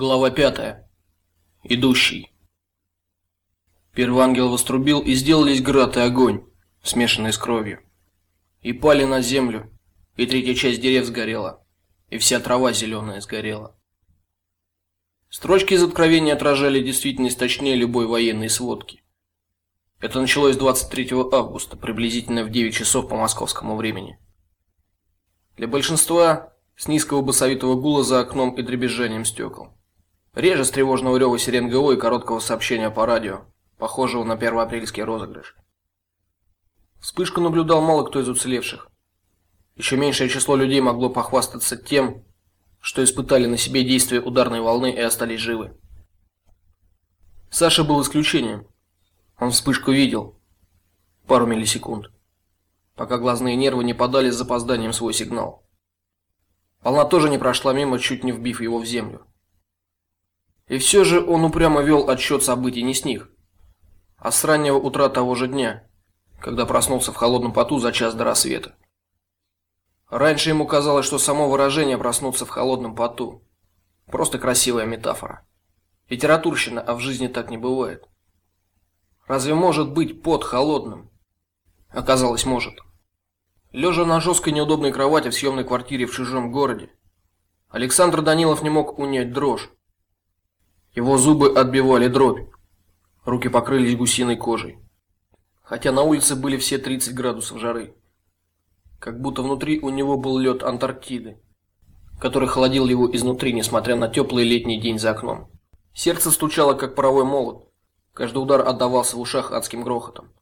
Глава пятая. Идущий. Первый ангел вострубил, и сделались град и огонь, смешанные с кровью. И пали на землю, и третья часть дерев сгорела, и вся трава зеленая сгорела. Строчки из Откровения отражали действительность точнее любой военной сводки. Это началось 23 августа, приблизительно в 9 часов по московскому времени. Для большинства с низкого басовитого гула за окном и дребезжанием стекол. Реже с тревожного рева сирен ГО и короткого сообщения по радио, похожего на первоапрельский розыгрыш. Вспышку наблюдал мало кто из уцелевших. Еще меньшее число людей могло похвастаться тем, что испытали на себе действие ударной волны и остались живы. Саша был исключением. Он вспышку видел. Пару миллисекунд. Пока глазные нервы не подали с запозданием свой сигнал. Волна тоже не прошла мимо, чуть не вбив его в землю. И все же он упрямо вел отсчет событий не с них, а с раннего утра того же дня, когда проснулся в холодном поту за час до рассвета. Раньше ему казалось, что само выражение проснуться в холодном поту просто красивая метафора. Литературщина, а в жизни так не бывает. Разве может быть пот холодным? Оказалось, может. Лежа на жесткой неудобной кровати в съемной квартире в чужом городе, Александр Данилов не мог унять дрожь, его зубы отбивали дробь. Руки покрылись гусиной кожей. Хотя на улице были все 30 градусов жары. Как будто внутри у него был лед Антарктиды, который холодил его изнутри, несмотря на теплый летний день за окном. Сердце стучало как паровой молот. Каждый удар отдавался в ушах адским грохотом.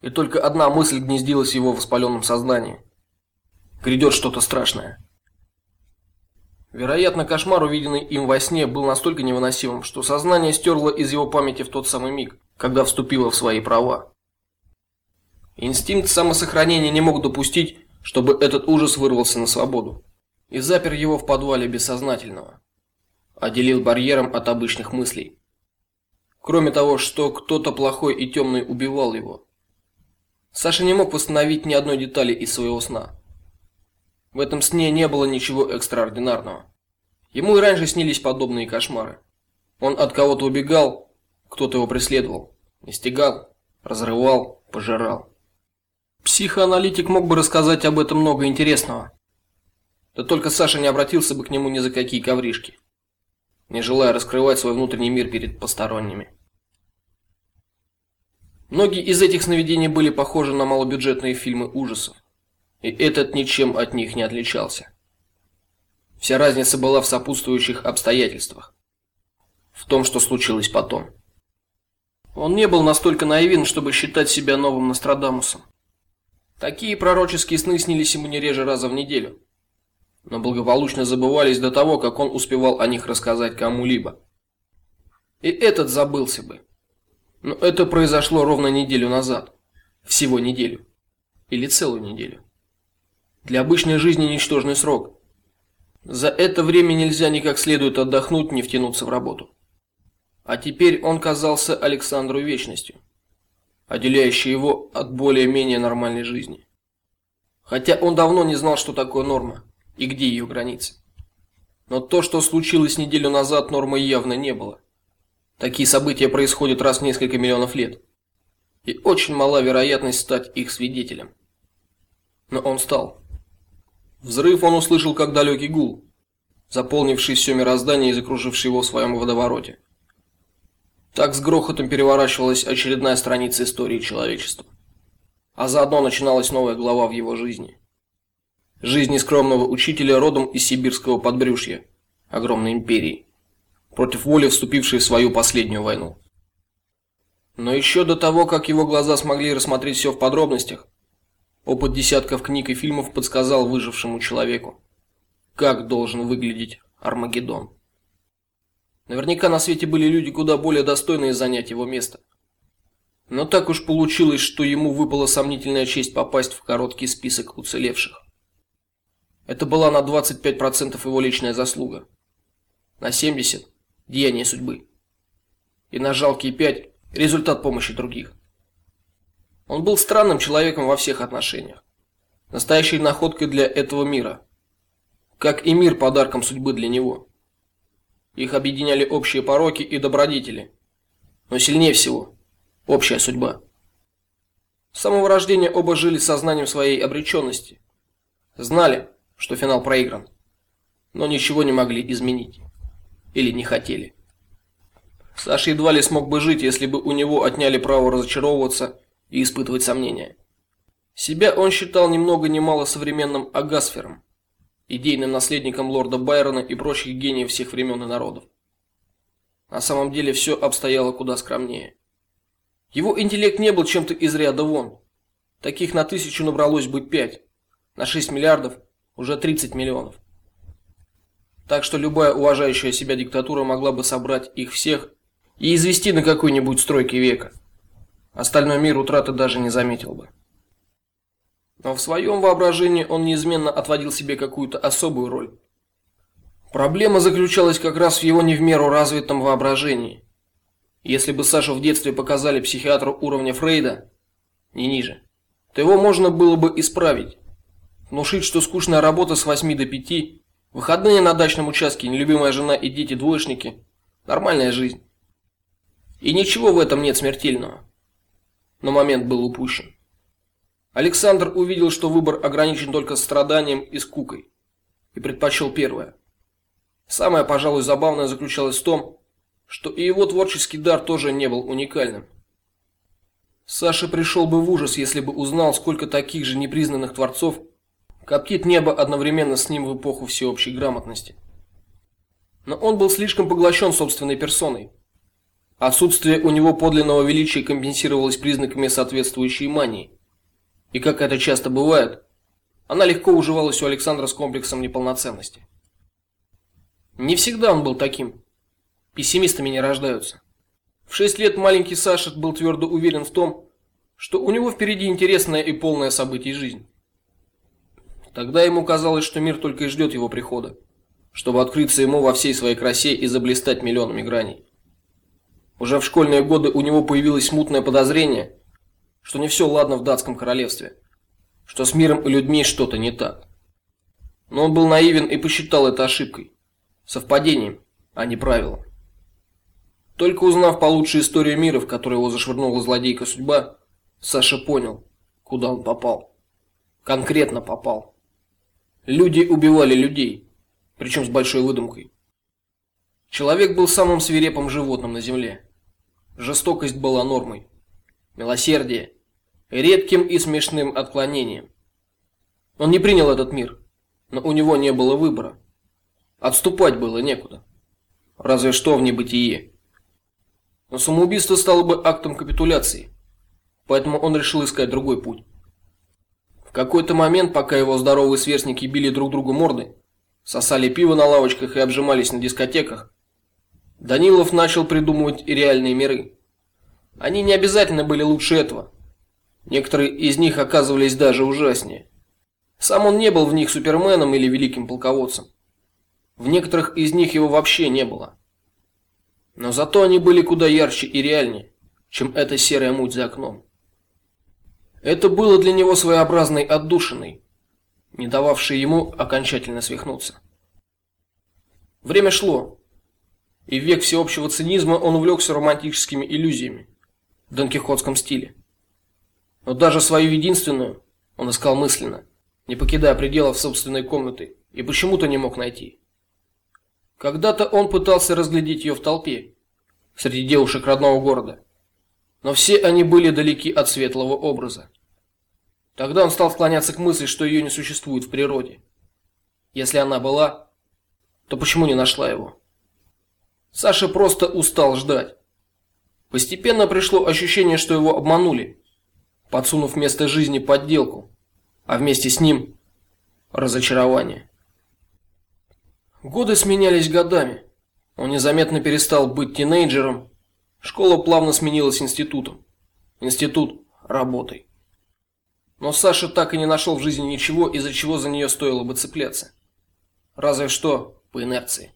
И только одна мысль гнездилась в его воспаленном сознании. Грядет что-то страшное. Вероятно, кошмар, увиденный им во сне, был настолько невыносимым, что сознание стерло из его памяти в тот самый миг, когда вступило в свои права. Инстинкт самосохранения не мог допустить, чтобы этот ужас вырвался на свободу, и запер его в подвале бессознательного, отделил барьером от обычных мыслей. Кроме того, что кто-то плохой и темный убивал его. Саша не мог восстановить ни одной детали из своего сна. В этом сне не было ничего экстраординарного. Ему и раньше снились подобные кошмары. Он от кого-то убегал, кто-то его преследовал, настигал, разрывал, пожирал. Психоаналитик мог бы рассказать об этом много интересного. Да только Саша не обратился бы к нему ни за какие ковришки, не желая раскрывать свой внутренний мир перед посторонними. Многие из этих сновидений были похожи на малобюджетные фильмы ужасов и этот ничем от них не отличался. Вся разница была в сопутствующих обстоятельствах, в том, что случилось потом. Он не был настолько наивен, чтобы считать себя новым Нострадамусом. Такие пророческие сны снились ему не реже раза в неделю, но благополучно забывались до того, как он успевал о них рассказать кому-либо. И этот забылся бы. Но это произошло ровно неделю назад, всего неделю или целую неделю. Для обычной жизни ничтожный срок. За это время нельзя никак следует отдохнуть, не втянуться в работу. А теперь он казался Александру вечностью, отделяющей его от более-менее нормальной жизни. Хотя он давно не знал, что такое норма и где ее границы. Но то, что случилось неделю назад, нормой явно не было. Такие события происходят раз в несколько миллионов лет. И очень мала вероятность стать их свидетелем. Но он стал. Взрыв он услышал как далекий гул, заполнивший все мироздание и закруживший его в своем водовороте. Так с грохотом переворачивалась очередная страница истории человечества. А заодно начиналась новая глава в его жизни. Жизни скромного учителя родом из сибирского подбрюшья, огромной империи, против воли вступившей в свою последнюю войну. Но еще до того, как его глаза смогли рассмотреть все в подробностях, Опыт десятков книг и фильмов подсказал выжившему человеку, как должен выглядеть Армагеддон. Наверняка на свете были люди куда более достойные занять его место. Но так уж получилось, что ему выпала сомнительная честь попасть в короткий список уцелевших. Это была на 25% его личная заслуга. На 70 деяние судьбы. И на жалкие 5 результат помощи других. Он был странным человеком во всех отношениях. Настоящей находкой для этого мира. Как и мир подарком судьбы для него. Их объединяли общие пороки и добродетели. Но сильнее всего общая судьба. С самого рождения оба жили сознанием своей обреченности. Знали, что финал проигран, но ничего не могли изменить или не хотели. Саша едва ли смог бы жить, если бы у него отняли право разочаровываться и испытывать сомнения. Себя он считал ни много ни мало современным Агасфером, идейным наследником лорда Байрона и прочих гениев всех времен и народов. На самом деле все обстояло куда скромнее. Его интеллект не был чем-то из ряда вон. Таких на тысячу набралось бы пять, на 6 миллиардов уже 30 миллионов. Так что любая уважающая себя диктатура могла бы собрать их всех и извести на какой-нибудь стройке века. Остальной мир утраты даже не заметил бы. Но в своем воображении он неизменно отводил себе какую-то особую роль. Проблема заключалась как раз в его не в меру развитом воображении. Если бы Сашу в детстве показали психиатру уровня Фрейда, не ниже, то его можно было бы исправить. Внушить, что скучная работа с 8 до 5, выходные на дачном участке, нелюбимая жена и дети-двоечники нормальная жизнь. И ничего в этом нет смертельного. Но момент был упущен. Александр увидел, что выбор ограничен только страданием и скукой, и предпочел первое. Самое, пожалуй, забавное заключалось в том, что и его творческий дар тоже не был уникальным. Саша пришел бы в ужас, если бы узнал, сколько таких же непризнанных творцов коптит небо одновременно с ним в эпоху всеобщей грамотности. Но он был слишком поглощен собственной персоной. Отсутствие у него подлинного величия компенсировалось признаками соответствующей мании. И как это часто бывает, она легко уживалась у Александра с комплексом неполноценности. Не всегда он был таким. Пессимистами не рождаются. В шесть лет маленький Саша был твердо уверен в том, что у него впереди интересная и полная событий жизнь. Тогда ему казалось, что мир только и ждет его прихода, чтобы открыться ему во всей своей красе и заблистать миллионами граней. Уже в школьные годы у него появилось смутное подозрение, что не все ладно в датском королевстве, что с миром и людьми что-то не так. Но он был наивен и посчитал это ошибкой, совпадением, а не правилом. Только узнав получше историю мира, в которую его зашвырнула злодейка судьба, Саша понял, куда он попал. Конкретно попал. Люди убивали людей, причем с большой выдумкой. Человек был самым свирепым животным на земле. Жестокость была нормой. Милосердие редким и смешным отклонением. Он не принял этот мир, но у него не было выбора. Отступать было некуда. Разве что в небытие. Но самоубийство стало бы актом капитуляции. Поэтому он решил искать другой путь. В какой-то момент, пока его здоровые сверстники били друг другу морды, сосали пиво на лавочках и обжимались на дискотеках, Данилов начал придумывать реальные миры. Они не обязательно были лучше этого. Некоторые из них оказывались даже ужаснее. Сам он не был в них суперменом или великим полководцем. В некоторых из них его вообще не было. Но зато они были куда ярче и реальнее, чем эта серая муть за окном. Это было для него своеобразной отдушиной, не дававшей ему окончательно свихнуться. Время шло, и в век всеобщего цинизма он увлекся романтическими иллюзиями в донкихотском стиле. Но даже свою единственную он искал мысленно, не покидая пределов собственной комнаты, и почему-то не мог найти. Когда-то он пытался разглядеть ее в толпе, среди девушек родного города, но все они были далеки от светлого образа. Тогда он стал склоняться к мысли, что ее не существует в природе. Если она была, то почему не нашла его? Саша просто устал ждать. Постепенно пришло ощущение, что его обманули, подсунув вместо жизни подделку, а вместе с ним разочарование. Годы сменялись годами. Он незаметно перестал быть тинейджером. Школа плавно сменилась институтом. Институт работой. Но Саша так и не нашел в жизни ничего, из-за чего за нее стоило бы цепляться. Разве что по инерции.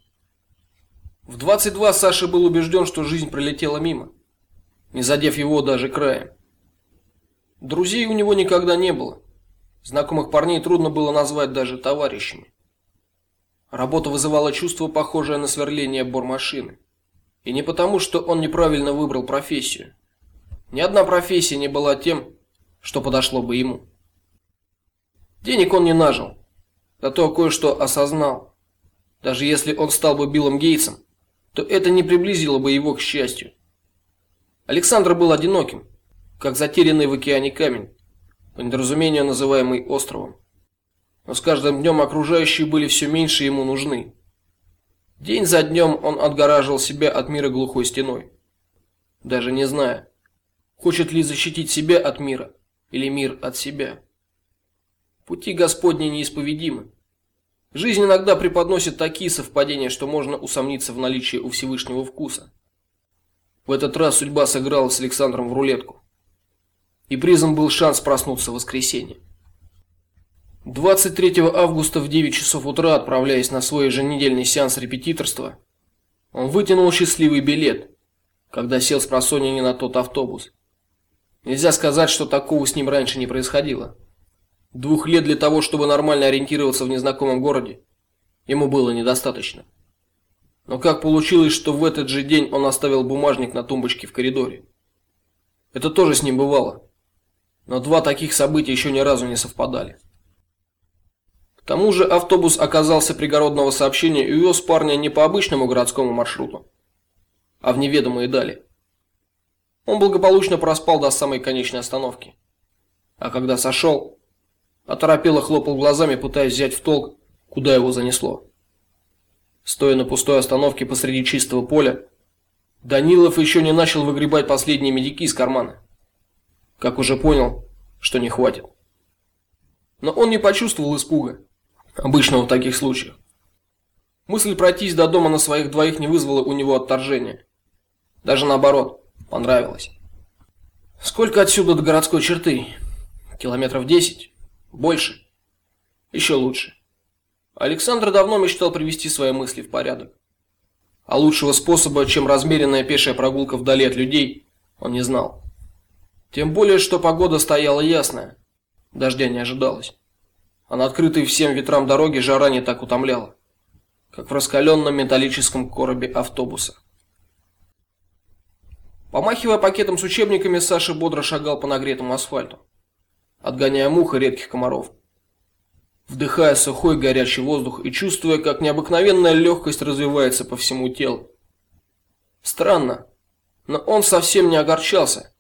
В 22 Саша был убежден, что жизнь пролетела мимо, не задев его даже краем. Друзей у него никогда не было. Знакомых парней трудно было назвать даже товарищами. Работа вызывала чувство, похожее на сверление бормашины. И не потому, что он неправильно выбрал профессию. Ни одна профессия не была тем, что подошло бы ему. Денег он не нажил, зато кое-что осознал. Даже если он стал бы Биллом Гейтсом, то это не приблизило бы его к счастью. Александр был одиноким, как затерянный в океане камень, по недоразумению называемый островом. Но с каждым днем окружающие были все меньше ему нужны. День за днем он отгораживал себя от мира глухой стеной, даже не зная, хочет ли защитить себя от мира или мир от себя. Пути Господни неисповедимы. Жизнь иногда преподносит такие совпадения, что можно усомниться в наличии у Всевышнего вкуса. В этот раз судьба сыграла с Александром в рулетку. И призом был шанс проснуться в воскресенье. 23 августа в 9 часов утра, отправляясь на свой еженедельный сеанс репетиторства, он вытянул счастливый билет, когда сел с просонья не на тот автобус. Нельзя сказать, что такого с ним раньше не происходило. Двух лет для того, чтобы нормально ориентироваться в незнакомом городе, ему было недостаточно. Но как получилось, что в этот же день он оставил бумажник на тумбочке в коридоре? Это тоже с ним бывало. Но два таких события еще ни разу не совпадали. К тому же автобус оказался пригородного сообщения и увез парня не по обычному городскому маршруту, а в неведомые дали. Он благополучно проспал до самой конечной остановки. А когда сошел, оторопело хлопал глазами, пытаясь взять в толк, куда его занесло. Стоя на пустой остановке посреди чистого поля, Данилов еще не начал выгребать последние медики из кармана. Как уже понял, что не хватит. Но он не почувствовал испуга, обычного в таких случаях. Мысль пройтись до дома на своих двоих не вызвала у него отторжения. Даже наоборот, понравилось. Сколько отсюда до городской черты? Километров десять? Больше? Еще лучше. Александр давно мечтал привести свои мысли в порядок. А лучшего способа, чем размеренная пешая прогулка вдали от людей, он не знал. Тем более, что погода стояла ясная. Дождя не ожидалось. А на открытой всем ветрам дороге жара не так утомляла, как в раскаленном металлическом коробе автобуса. Помахивая пакетом с учебниками, Саша бодро шагал по нагретому асфальту, отгоняя мух и редких комаров вдыхая сухой горячий воздух и чувствуя, как необыкновенная легкость развивается по всему телу. Странно, но он совсем не огорчался.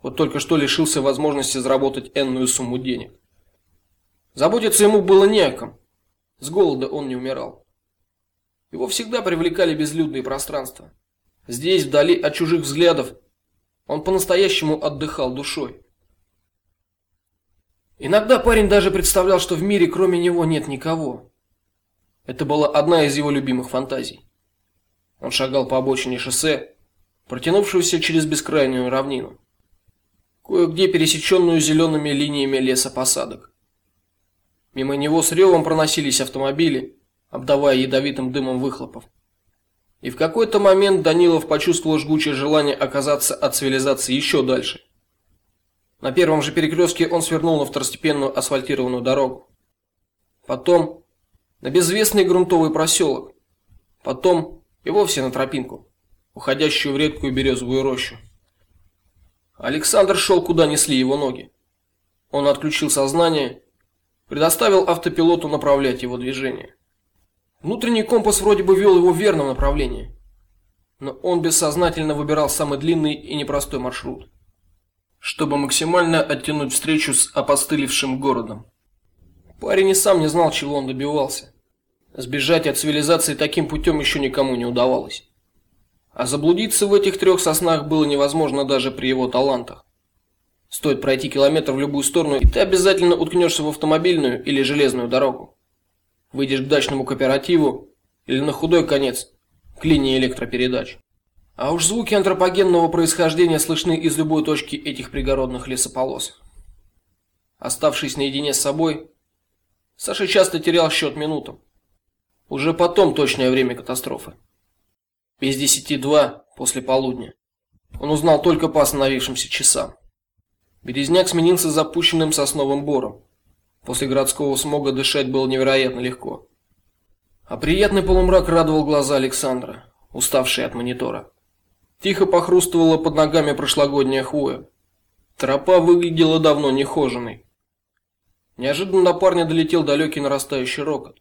Вот только что лишился возможности заработать энную сумму денег. Заботиться ему было не о ком. С голода он не умирал. Его всегда привлекали безлюдные пространства. Здесь, вдали от чужих взглядов, он по-настоящему отдыхал душой. Иногда парень даже представлял, что в мире кроме него нет никого. Это была одна из его любимых фантазий. Он шагал по обочине шоссе, протянувшегося через бескрайнюю равнину, кое-где пересеченную зелеными линиями лесопосадок. Мимо него с ревом проносились автомобили, обдавая ядовитым дымом выхлопов. И в какой-то момент Данилов почувствовал жгучее желание оказаться от цивилизации еще дальше. На первом же перекрестке он свернул на второстепенную асфальтированную дорогу. Потом на безвестный грунтовый проселок. Потом и вовсе на тропинку, уходящую в редкую березовую рощу. Александр шел, куда несли его ноги. Он отключил сознание, предоставил автопилоту направлять его движение. Внутренний компас вроде бы вел его в верном направлении, но он бессознательно выбирал самый длинный и непростой маршрут чтобы максимально оттянуть встречу с опостылевшим городом. Парень и сам не знал, чего он добивался. Сбежать от цивилизации таким путем еще никому не удавалось. А заблудиться в этих трех соснах было невозможно даже при его талантах. Стоит пройти километр в любую сторону, и ты обязательно уткнешься в автомобильную или железную дорогу. Выйдешь к дачному кооперативу или на худой конец к линии электропередач. А уж звуки антропогенного происхождения слышны из любой точки этих пригородных лесополос. Оставшись наедине с собой, Саша часто терял счет минутам. Уже потом точное время катастрофы. Без десяти два после полудня. Он узнал только по остановившимся часам. Березняк сменился запущенным сосновым бором. После городского смога дышать было невероятно легко. А приятный полумрак радовал глаза Александра, уставшие от монитора. Тихо похрустывала под ногами прошлогодняя хвоя. Тропа выглядела давно нехоженной. Неожиданно на парня долетел далекий нарастающий рокот,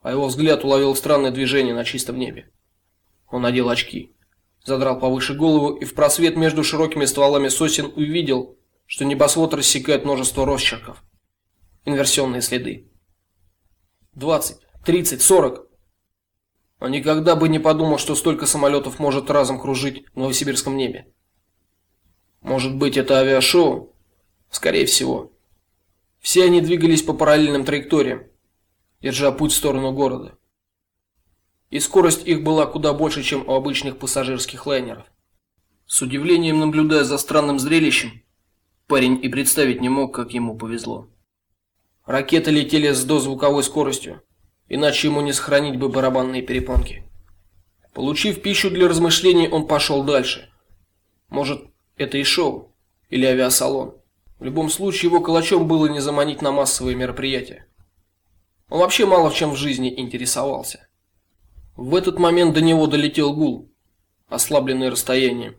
а его взгляд уловил странное движение на чистом небе. Он надел очки, задрал повыше голову и в просвет между широкими стволами сосен увидел, что небосвод рассекает множество росчерков. Инверсионные следы. 20, 30, 40 никогда бы не подумал, что столько самолетов может разом кружить в новосибирском небе. Может быть, это авиашоу? Скорее всего. Все они двигались по параллельным траекториям, держа путь в сторону города. И скорость их была куда больше, чем у обычных пассажирских лайнеров. С удивлением наблюдая за странным зрелищем, парень и представить не мог, как ему повезло. Ракеты летели с дозвуковой скоростью, иначе ему не сохранить бы барабанные перепонки. Получив пищу для размышлений, он пошел дальше. Может, это и шоу или авиасалон. В любом случае его калачом было не заманить на массовые мероприятия. Он вообще мало в чем в жизни интересовался. В этот момент до него долетел гул, ослабленный расстоянием,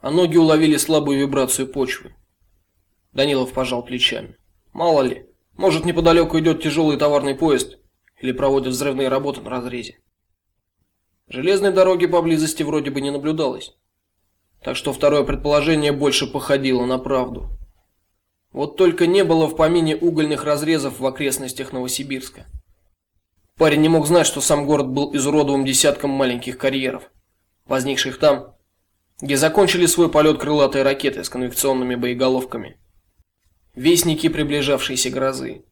а ноги уловили слабую вибрацию почвы. Данилов пожал плечами. Мало ли, может неподалеку идет тяжелый товарный поезд или проводят взрывные работы на разрезе. Железной дороги поблизости вроде бы не наблюдалось, так что второе предположение больше походило на правду. Вот только не было в помине угольных разрезов в окрестностях Новосибирска. Парень не мог знать, что сам город был изуродован десятком маленьких карьеров, возникших там, где закончили свой полет крылатые ракеты с конвекционными боеголовками. Вестники приближавшейся грозы.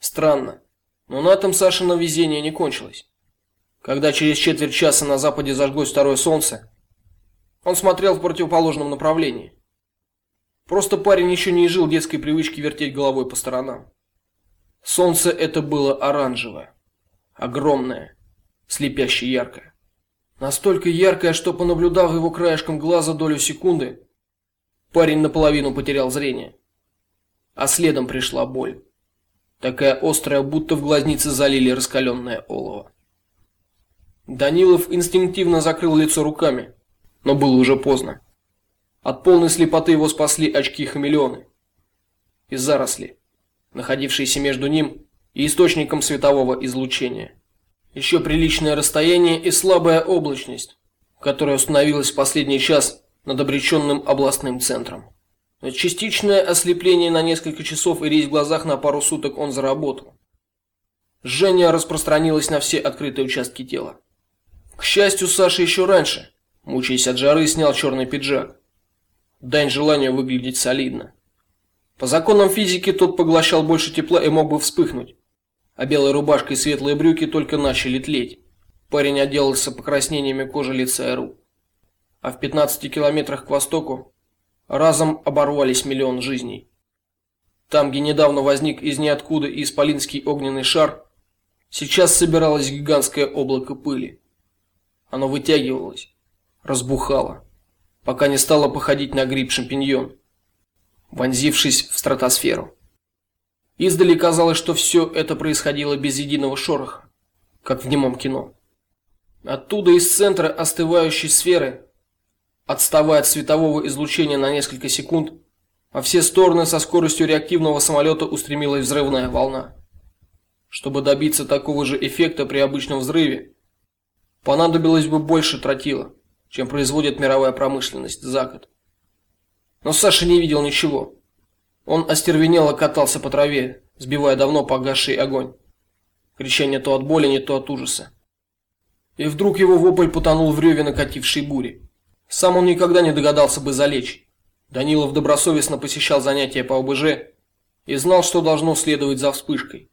Странно, но на этом Сашино везение не кончилось. Когда через четверть часа на западе зажглось второе солнце, он смотрел в противоположном направлении. Просто парень еще не жил детской привычки вертеть головой по сторонам. Солнце это было оранжевое, огромное, слепяще яркое. Настолько яркое, что понаблюдав его краешком глаза долю секунды, парень наполовину потерял зрение. А следом пришла боль. Такая острая, будто в глазнице залили раскаленное олово. Данилов инстинктивно закрыл лицо руками, но было уже поздно. От полной слепоты его спасли очки-хамелеоны и заросли, находившиеся между ним и источником светового излучения. Еще приличное расстояние и слабая облачность, которая установилась в последний час над обреченным областным центром. Частичное ослепление на несколько часов и резь в глазах на пару суток он заработал. Жжение распространилось на все открытые участки тела. К счастью, Саша еще раньше, мучаясь от жары, снял черный пиджак дань желанию выглядеть солидно. По законам физики тот поглощал больше тепла и мог бы вспыхнуть, а белая рубашка и светлые брюки только начали тлеть. Парень отделался покраснениями кожи лица и рук. А в 15 километрах к востоку разом оборвались миллион жизней. Там, где недавно возник из ниоткуда исполинский огненный шар, сейчас собиралось гигантское облако пыли. Оно вытягивалось, разбухало пока не стало походить на гриб-шампиньон, вонзившись в стратосферу. Издали казалось, что все это происходило без единого шороха, как в немом кино. Оттуда из центра остывающей сферы, отставая от светового излучения на несколько секунд, во все стороны со скоростью реактивного самолета устремилась взрывная волна. Чтобы добиться такого же эффекта при обычном взрыве, понадобилось бы больше тротила чем производит мировая промышленность за год. Но Саша не видел ничего. Он остервенело катался по траве, сбивая давно погасший огонь, крича не то от боли, не то от ужаса. И вдруг его вопль потонул в реве накатившей бури. Сам он никогда не догадался бы залечь. Данилов добросовестно посещал занятия по ОБЖ и знал, что должно следовать за вспышкой.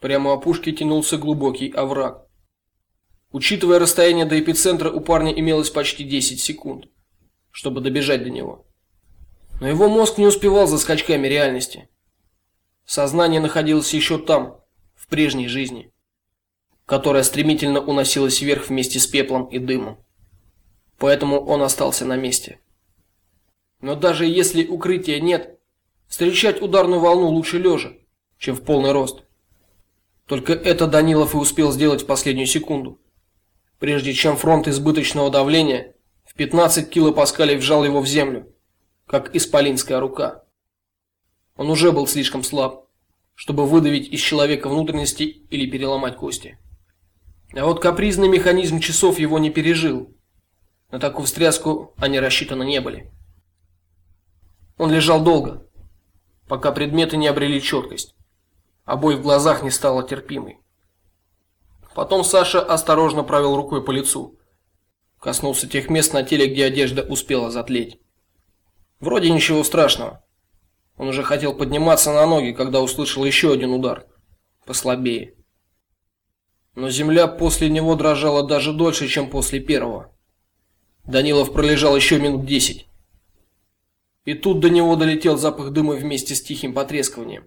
Прямо у опушки тянулся глубокий овраг. Учитывая расстояние до эпицентра, у парня имелось почти 10 секунд, чтобы добежать до него. Но его мозг не успевал за скачками реальности. Сознание находилось еще там, в прежней жизни, которая стремительно уносилась вверх вместе с пеплом и дымом. Поэтому он остался на месте. Но даже если укрытия нет, встречать ударную волну лучше лежа, чем в полный рост. Только это Данилов и успел сделать в последнюю секунду. Прежде чем фронт избыточного давления в 15 килопаскалей вжал его в землю, как исполинская рука. Он уже был слишком слаб, чтобы выдавить из человека внутренности или переломать кости. А вот капризный механизм часов его не пережил. На такую встряску они рассчитаны не были. Он лежал долго, пока предметы не обрели четкость, а боль в глазах не стала терпимой. Потом Саша осторожно провел рукой по лицу, коснулся тех мест на теле, где одежда успела затлеть. Вроде ничего страшного. Он уже хотел подниматься на ноги, когда услышал еще один удар, послабее. Но земля после него дрожала даже дольше, чем после первого. Данилов пролежал еще минут десять. И тут до него долетел запах дыма вместе с тихим потрескиванием.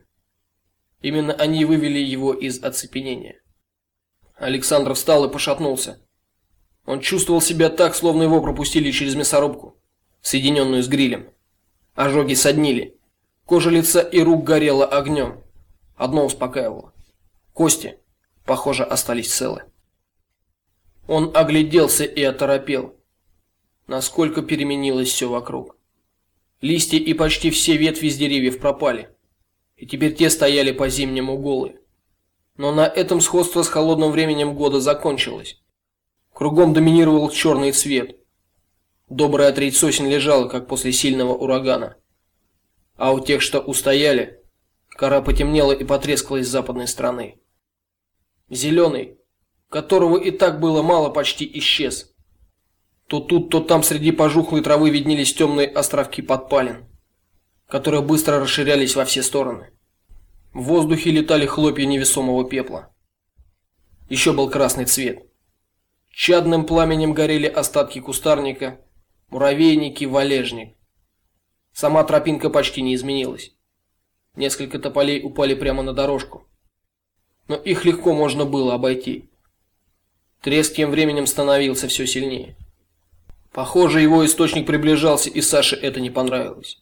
Именно они вывели его из оцепенения. Александр встал и пошатнулся. Он чувствовал себя так, словно его пропустили через мясорубку, соединенную с грилем. Ожоги соднили. Кожа лица и рук горела огнем. Одно успокаивало. Кости, похоже, остались целы. Он огляделся и оторопел. Насколько переменилось все вокруг. Листья и почти все ветви с деревьев пропали, и теперь те стояли по-зимнему голые. Но на этом сходство с холодным временем года закончилось. Кругом доминировал черный цвет. Добрая треть сосен лежала, как после сильного урагана. А у тех, что устояли, кора потемнела и потрескалась с западной стороны. Зеленый, которого и так было мало, почти исчез. То тут, то там среди пожухлой травы виднелись темные островки подпалин, которые быстро расширялись во все стороны. В воздухе летали хлопья невесомого пепла. Еще был красный цвет. Чадным пламенем горели остатки кустарника, муравейники, валежник. Сама тропинка почти не изменилась. Несколько тополей упали прямо на дорожку, но их легко можно было обойти. Треск тем временем становился все сильнее. Похоже, его источник приближался, и Саше это не понравилось.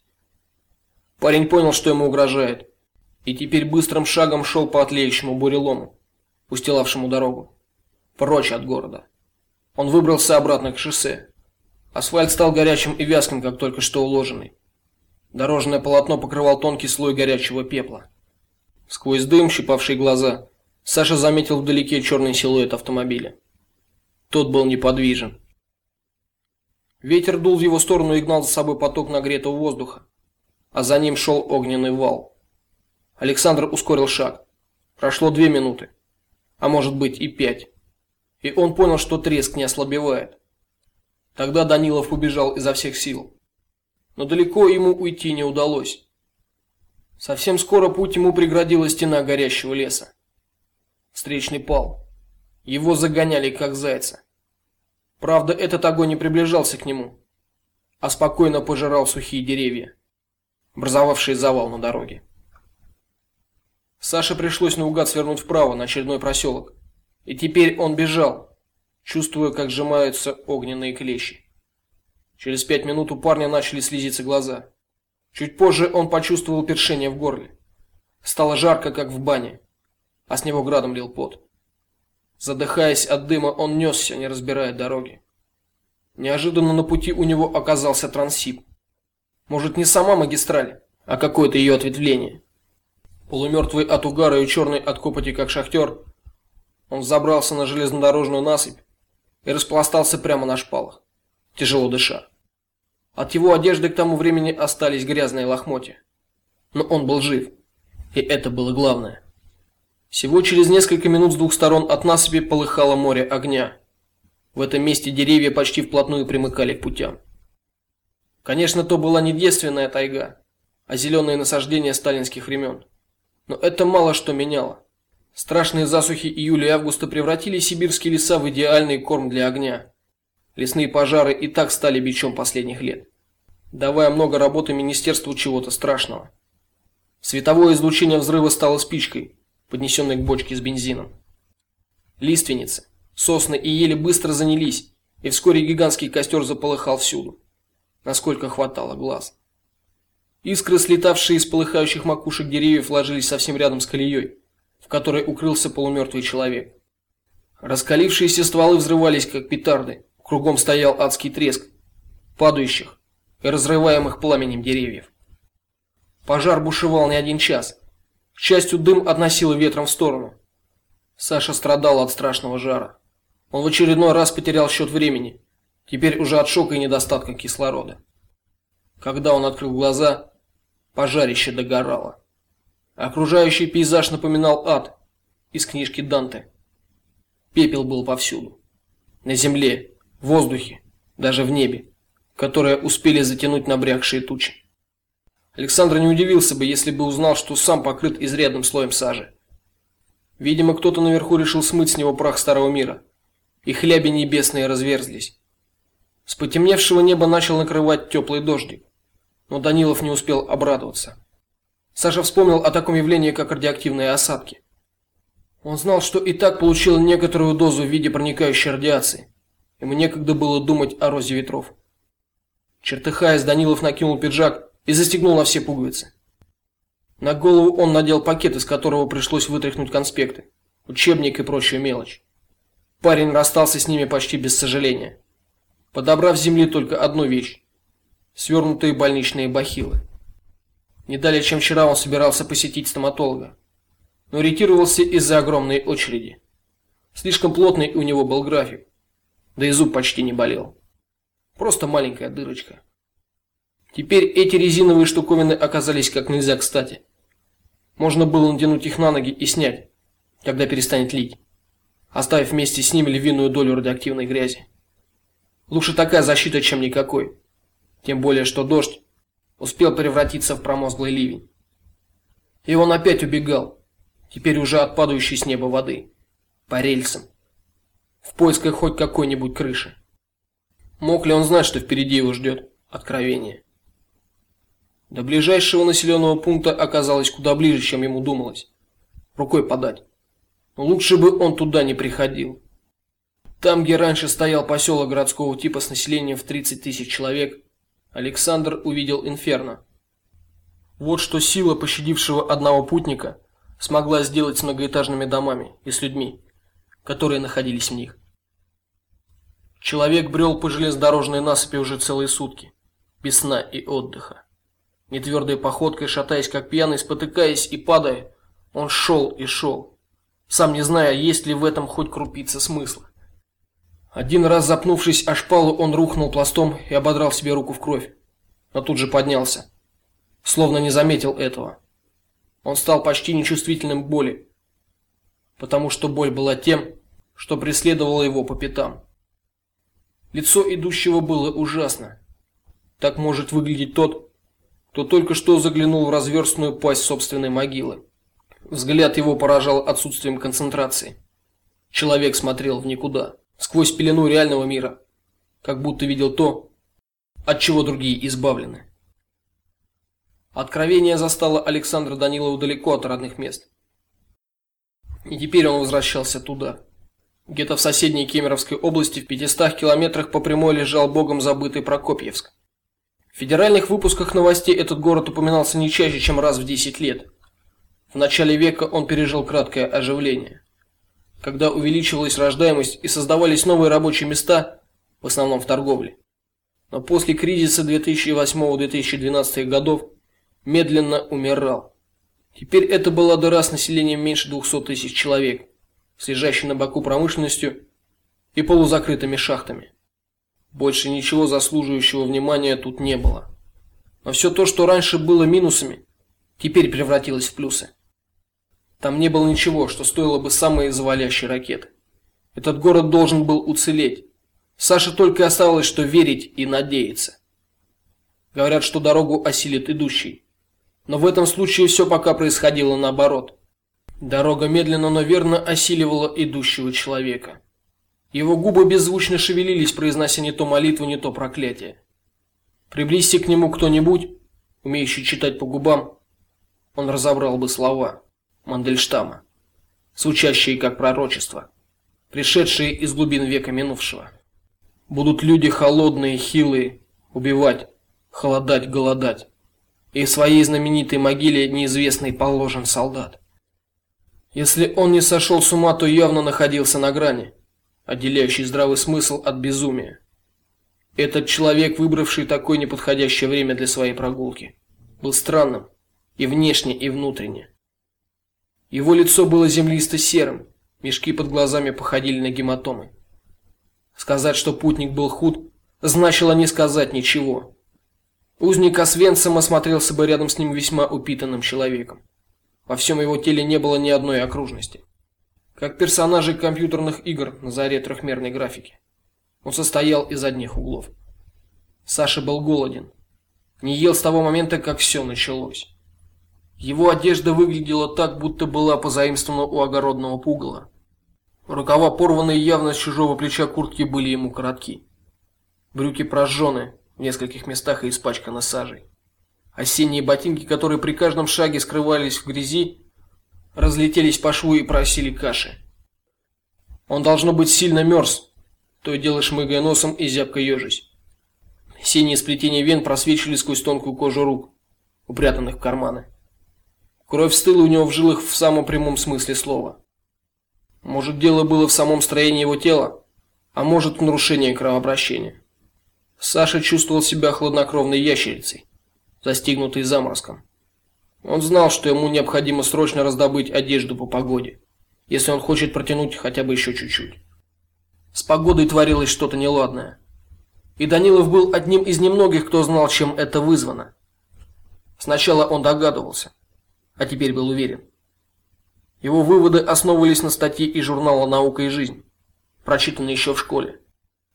Парень понял, что ему угрожает, и теперь быстрым шагом шел по отлеющему бурелому, устилавшему дорогу, прочь от города. Он выбрался обратно к шоссе. Асфальт стал горячим и вязким, как только что уложенный. Дорожное полотно покрывал тонкий слой горячего пепла. Сквозь дым, щипавший глаза, Саша заметил вдалеке черный силуэт автомобиля. Тот был неподвижен. Ветер дул в его сторону и гнал за собой поток нагретого воздуха, а за ним шел огненный вал. Александр ускорил шаг. Прошло две минуты, а может быть и пять, и он понял, что треск не ослабевает. Тогда Данилов убежал изо всех сил, но далеко ему уйти не удалось. Совсем скоро путь ему преградила стена горящего леса. Встречный пал. Его загоняли как зайца. Правда, этот огонь не приближался к нему, а спокойно пожирал сухие деревья, образовавшие завал на дороге. Саше пришлось наугад свернуть вправо на очередной проселок, и теперь он бежал, чувствуя, как сжимаются огненные клещи. Через пять минут у парня начали слезиться глаза. Чуть позже он почувствовал першение в горле. Стало жарко, как в бане, а с него градом лил пот. Задыхаясь от дыма, он несся, не разбирая дороги. Неожиданно на пути у него оказался трансип. Может, не сама магистраль, а какое-то ее ответвление. Полумертвый от угара и черный от копоти, как шахтер, он забрался на железнодорожную насыпь и распластался прямо на шпалах, тяжело дыша. От его одежды к тому времени остались грязные лохмотья, но он был жив, и это было главное. Всего через несколько минут с двух сторон от насыпи полыхало море огня. В этом месте деревья почти вплотную примыкали к путям. Конечно, то была не девственная тайга, а зеленые насаждения сталинских времен. Но это мало что меняло. Страшные засухи июля и августа превратили сибирские леса в идеальный корм для огня. Лесные пожары и так стали бичом последних лет, давая много работы министерству чего-то страшного. Световое излучение взрыва стало спичкой, поднесенной к бочке с бензином. Лиственницы, сосны и ели быстро занялись, и вскоре гигантский костер заполыхал всюду, насколько хватало глаз. Искры, слетавшие из полыхающих макушек деревьев, ложились совсем рядом с колеей, в которой укрылся полумертвый человек. Раскалившиеся стволы взрывались как петарды. Кругом стоял адский треск падающих и разрываемых пламенем деревьев. Пожар бушевал не один час. К счастью, дым относило ветром в сторону. Саша страдал от страшного жара. Он в очередной раз потерял счет времени, теперь уже от шока и недостатка кислорода. Когда он открыл глаза, пожарище догорало. Окружающий пейзаж напоминал ад из книжки Данте. Пепел был повсюду. На земле, в воздухе, даже в небе, которое успели затянуть набрякшие тучи. Александр не удивился бы, если бы узнал, что сам покрыт изрядным слоем сажи. Видимо, кто-то наверху решил смыть с него прах старого мира, и хляби небесные разверзлись. С потемневшего неба начал накрывать теплый дождик, но Данилов не успел обрадоваться. Саша вспомнил о таком явлении, как радиоактивные осадки. Он знал, что и так получил некоторую дозу в виде проникающей радиации. Ему некогда было думать о розе ветров. Чертыхаясь, Данилов накинул пиджак и застегнул на все пуговицы. На голову он надел пакет, из которого пришлось вытряхнуть конспекты, учебник и прочую мелочь. Парень расстался с ними почти без сожаления, подобрав с земли только одну вещь свернутые больничные бахилы. Не далее, чем вчера он собирался посетить стоматолога, но ретировался из-за огромной очереди. Слишком плотный у него был график, да и зуб почти не болел. Просто маленькая дырочка. Теперь эти резиновые штуковины оказались как нельзя кстати. Можно было натянуть их на ноги и снять, когда перестанет лить, оставив вместе с ними львиную долю радиоактивной грязи. Лучше такая защита, чем никакой. Тем более, что дождь успел превратиться в промозглый ливень. И он опять убегал, теперь уже от падающей с неба воды, по рельсам, в поисках хоть какой-нибудь крыши. Мог ли он знать, что впереди его ждет откровение? До ближайшего населенного пункта оказалось куда ближе, чем ему думалось. Рукой подать. Но лучше бы он туда не приходил. Там, где раньше стоял поселок городского типа с населением в 30 тысяч человек, Александр увидел инферно. Вот что сила пощадившего одного путника смогла сделать с многоэтажными домами и с людьми, которые находились в них. Человек брел по железнодорожной насыпи уже целые сутки, без сна и отдыха. Нетвердой походкой, шатаясь как пьяный, спотыкаясь и падая, он шел и шел, сам не зная, есть ли в этом хоть крупица смысла. Один раз запнувшись о шпалу, он рухнул пластом и ободрал себе руку в кровь, но тут же поднялся, словно не заметил этого. Он стал почти нечувствительным к боли, потому что боль была тем, что преследовало его по пятам. Лицо идущего было ужасно. Так может выглядеть тот, кто только что заглянул в разверстную пасть собственной могилы. Взгляд его поражал отсутствием концентрации. Человек смотрел в никуда, сквозь пелену реального мира, как будто видел то, от чего другие избавлены. Откровение застало Александра Данилова далеко от родных мест. И теперь он возвращался туда. Где-то в соседней Кемеровской области в 500 километрах по прямой лежал богом забытый Прокопьевск. В федеральных выпусках новостей этот город упоминался не чаще, чем раз в 10 лет. В начале века он пережил краткое оживление, когда увеличивалась рождаемость и создавались новые рабочие места, в основном в торговле. Но после кризиса 2008-2012 годов медленно умирал. Теперь это была дыра с населением меньше 200 тысяч человек с лежащей на боку промышленностью и полузакрытыми шахтами. Больше ничего заслуживающего внимания тут не было. Но все то, что раньше было минусами, теперь превратилось в плюсы. Там не было ничего, что стоило бы самой завалящей ракеты. Этот город должен был уцелеть. Саше только оставалось что верить и надеяться. Говорят, что дорогу осилит идущий. Но в этом случае все пока происходило наоборот. Дорога медленно, но верно осиливала идущего человека. Его губы беззвучно шевелились, произнося не то молитву, не то проклятие. Приблизься к нему кто-нибудь, умеющий читать по губам, он разобрал бы слова Мандельштама, звучащие как пророчество, пришедшие из глубин века минувшего. Будут люди холодные, хилые, убивать, холодать, голодать. И в своей знаменитой могиле неизвестный положен солдат. Если он не сошел с ума, то явно находился на грани, отделяющей здравый смысл от безумия. Этот человек, выбравший такое неподходящее время для своей прогулки, был странным и внешне, и внутренне. Его лицо было землисто-серым, мешки под глазами походили на гематомы. Сказать, что путник был худ, значило не сказать ничего. Узник Освенцима смотрелся бы рядом с ним весьма упитанным человеком. Во всем его теле не было ни одной окружности. Как персонажи компьютерных игр на заре трехмерной графики. Он состоял из одних углов. Саша был голоден. Не ел с того момента, как все началось. Его одежда выглядела так, будто была позаимствована у огородного пугала. Рукава порванные явно с чужого плеча куртки были ему коротки. Брюки прожжены, в нескольких местах и испачканы сажей. Осенние ботинки, которые при каждом шаге скрывались в грязи, разлетелись по шву и просили каши. Он должно быть сильно мерз, то и дело шмыгая носом и зябко ежись. Синие сплетения вен просвечивали сквозь тонкую кожу рук, упрятанных в карманы. Кровь стыла у него в жилах в самом прямом смысле слова. Может, дело было в самом строении его тела, а может, в нарушении кровообращения. Саша чувствовал себя хладнокровной ящерицей застигнутый заморозком. Он знал, что ему необходимо срочно раздобыть одежду по погоде, если он хочет протянуть хотя бы еще чуть-чуть. С погодой творилось что-то неладное. И Данилов был одним из немногих, кто знал, чем это вызвано. Сначала он догадывался, а теперь был уверен. Его выводы основывались на статье из журнала Наука и жизнь, прочитанной еще в школе,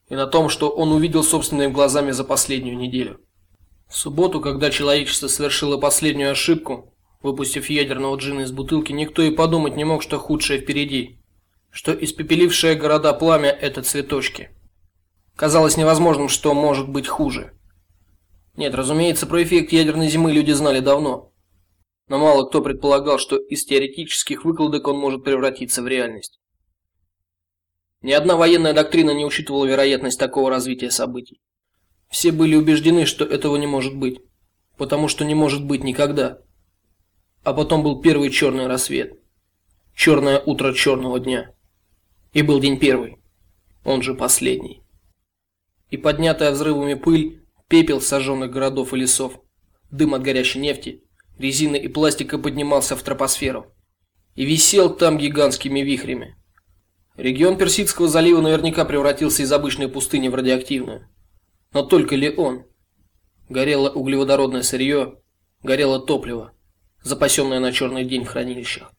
и на том, что он увидел собственными глазами за последнюю неделю. В субботу, когда человечество совершило последнюю ошибку, выпустив ядерного джина из бутылки, никто и подумать не мог, что худшее впереди, что испепелившее города пламя это цветочки. Казалось невозможным, что может быть хуже. Нет, разумеется, про эффект ядерной зимы люди знали давно. Но мало кто предполагал, что из теоретических выкладок он может превратиться в реальность. Ни одна военная доктрина не учитывала вероятность такого развития событий. Все были убеждены, что этого не может быть, потому что не может быть никогда. А потом был первый черный рассвет. Черное утро черного дня. И был день первый, он же последний. И поднятая взрывами пыль, пепел сожженных городов и лесов, дым от горящей нефти, резины и пластика поднимался в тропосферу и висел там гигантскими вихрями. Регион Персидского залива наверняка превратился из обычной пустыни в радиоактивную. Но только ли он? Горело углеводородное сырье, горело топливо, запасенное на черный день в хранилищах.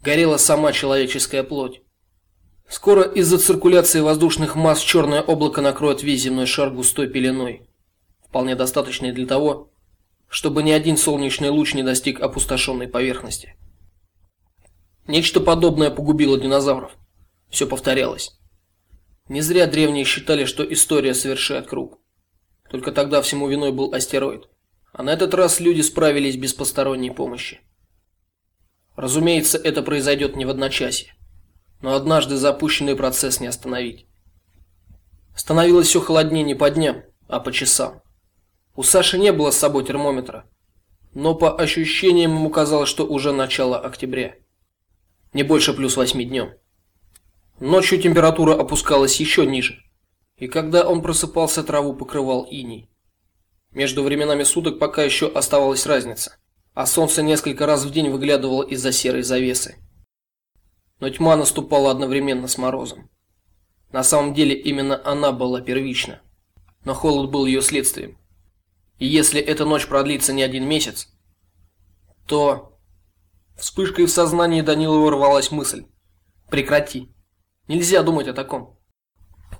Горела сама человеческая плоть. Скоро из-за циркуляции воздушных масс черное облако накроет весь земной шар густой пеленой, вполне достаточной для того, чтобы ни один солнечный луч не достиг опустошенной поверхности. Нечто подобное погубило динозавров. Все повторялось. Не зря древние считали, что история совершает круг. Только тогда всему виной был астероид. А на этот раз люди справились без посторонней помощи. Разумеется, это произойдет не в одночасье. Но однажды запущенный процесс не остановить. Становилось все холоднее не по дням, а по часам. У Саши не было с собой термометра, но по ощущениям ему казалось, что уже начало октября. Не больше плюс восьми днем. Ночью температура опускалась еще ниже, и когда он просыпался, траву покрывал иней. Между временами суток пока еще оставалась разница, а солнце несколько раз в день выглядывало из-за серой завесы. Но тьма наступала одновременно с морозом. На самом деле именно она была первична, но холод был ее следствием. И если эта ночь продлится не один месяц, то вспышкой в сознании Данилова рвалась мысль: прекрати. Нельзя думать о таком.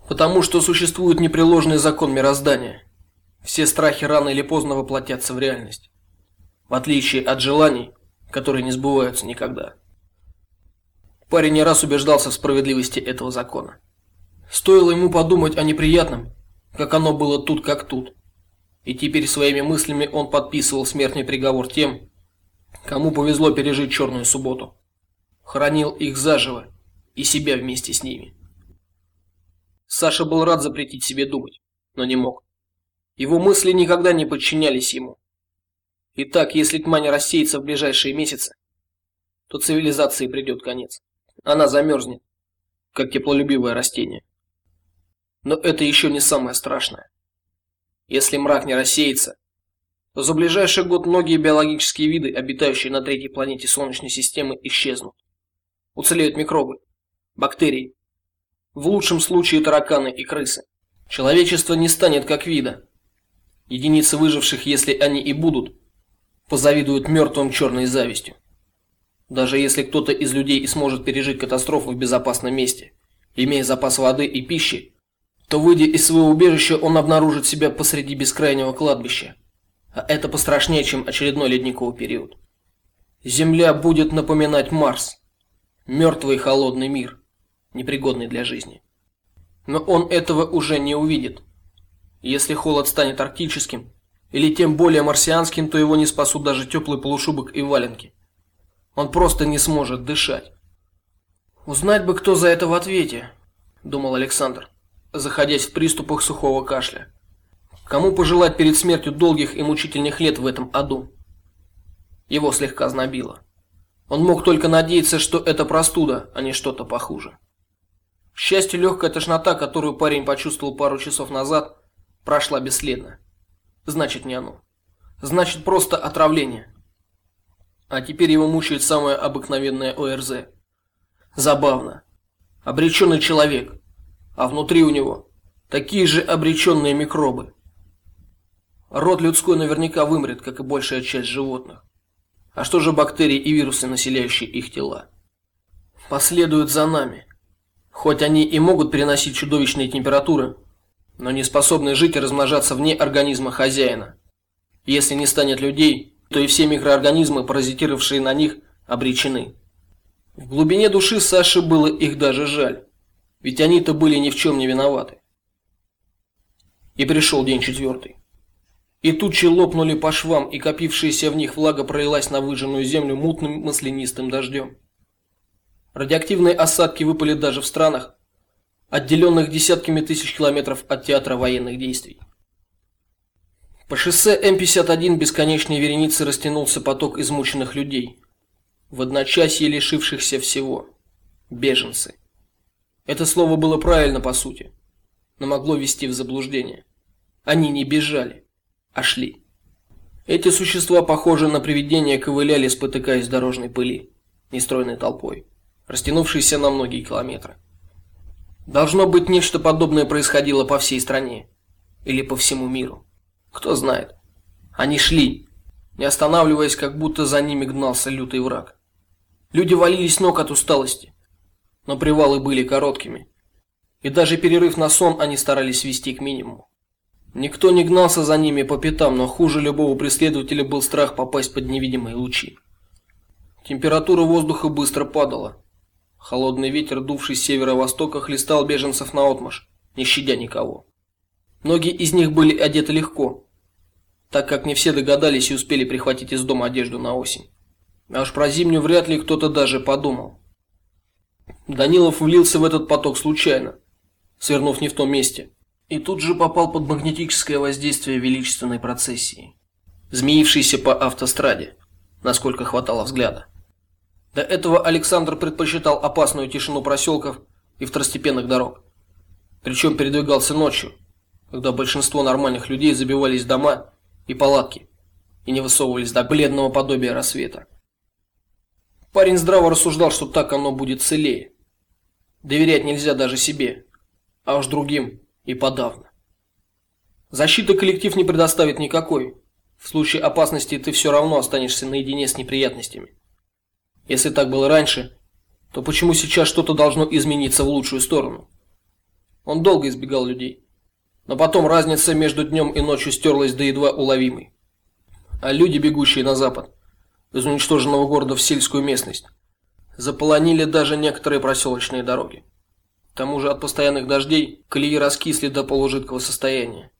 Потому что существует непреложный закон мироздания. Все страхи рано или поздно воплотятся в реальность. В отличие от желаний, которые не сбываются никогда. Парень не раз убеждался в справедливости этого закона. Стоило ему подумать о неприятном, как оно было тут как тут. И теперь своими мыслями он подписывал смертный приговор тем, кому повезло пережить черную субботу. Хранил их заживо и себя вместе с ними. Саша был рад запретить себе думать, но не мог. Его мысли никогда не подчинялись ему. Итак, если тьма не рассеется в ближайшие месяцы, то цивилизации придет конец. Она замерзнет, как теплолюбивое растение. Но это еще не самое страшное. Если мрак не рассеется, то за ближайший год многие биологические виды, обитающие на третьей планете Солнечной системы, исчезнут. Уцелеют микробы, бактерии, в лучшем случае тараканы и крысы. Человечество не станет как вида. Единицы выживших, если они и будут, позавидуют мертвым черной завистью. Даже если кто-то из людей и сможет пережить катастрофу в безопасном месте, имея запас воды и пищи, то выйдя из своего убежища, он обнаружит себя посреди бескрайнего кладбища. А это пострашнее, чем очередной ледниковый период. Земля будет напоминать Марс, мертвый и холодный мир, непригодный для жизни. Но он этого уже не увидит. Если холод станет арктическим или тем более марсианским, то его не спасут даже теплый полушубок и валенки. Он просто не сможет дышать. Узнать бы, кто за это в ответе, думал Александр, заходясь в приступах сухого кашля. Кому пожелать перед смертью долгих и мучительных лет в этом аду? Его слегка знобило. Он мог только надеяться, что это простуда, а не что-то похуже. К счастью, легкая тошнота, которую парень почувствовал пару часов назад, прошла бесследно. Значит, не оно. Значит, просто отравление. А теперь его мучает самое обыкновенное ОРЗ. Забавно. Обреченный человек, а внутри у него такие же обреченные микробы. Род людской наверняка вымрет, как и большая часть животных. А что же бактерии и вирусы, населяющие их тела? Последуют за нами. Хоть они и могут переносить чудовищные температуры, но не способны жить и размножаться вне организма хозяина. Если не станет людей, то и все микроорганизмы, паразитировавшие на них, обречены. В глубине души Саше было их даже жаль, ведь они-то были ни в чем не виноваты. И пришел день четвертый. И тучи лопнули по швам, и копившаяся в них влага пролилась на выжженную землю мутным маслянистым дождем. Радиоактивные осадки выпали даже в странах, отделенных десятками тысяч километров от театра военных действий. По шоссе М51 бесконечной вереницей растянулся поток измученных людей, в одночасье лишившихся всего беженцы. Это слово было правильно по сути, но могло ввести в заблуждение. Они не бежали, а шли. Эти существа, похожие на привидения, ковыляли, спотыкаясь в дорожной пыли, нестройной толпой, растянувшейся на многие километры. Должно быть, нечто подобное происходило по всей стране или по всему миру. Кто знает. Они шли, не останавливаясь, как будто за ними гнался лютый враг. Люди валились ног от усталости, но привалы были короткими, и даже перерыв на сон они старались свести к минимуму. Никто не гнался за ними по пятам, но хуже любого преследователя был страх попасть под невидимые лучи. Температура воздуха быстро падала. Холодный ветер, дувший с северо-востока, хлестал беженцев наотмашь, не щадя никого. Многие из них были одеты легко, так как не все догадались и успели прихватить из дома одежду на осень. А уж про зимнюю вряд ли кто-то даже подумал. Данилов влился в этот поток случайно, свернув не в том месте, и тут же попал под магнетическое воздействие величественной процессии, змеившейся по автостраде, насколько хватало взгляда. До этого Александр предпочитал опасную тишину проселков и второстепенных дорог. Причем передвигался ночью, когда большинство нормальных людей забивались в дома и палатки и не высовывались до бледного подобия рассвета. Парень здраво рассуждал, что так оно будет целее. Доверять нельзя даже себе, а уж другим и подавно. Защиты коллектив не предоставит никакой. В случае опасности ты все равно останешься наедине с неприятностями. Если так было раньше, то почему сейчас что-то должно измениться в лучшую сторону? Он долго избегал людей, но потом разница между днем и ночью стерлась до едва уловимой. А люди, бегущие на запад, из уничтоженного города в сельскую местность, заполонили даже некоторые проселочные дороги. К тому же от постоянных дождей колеи раскисли до полужидкого состояния,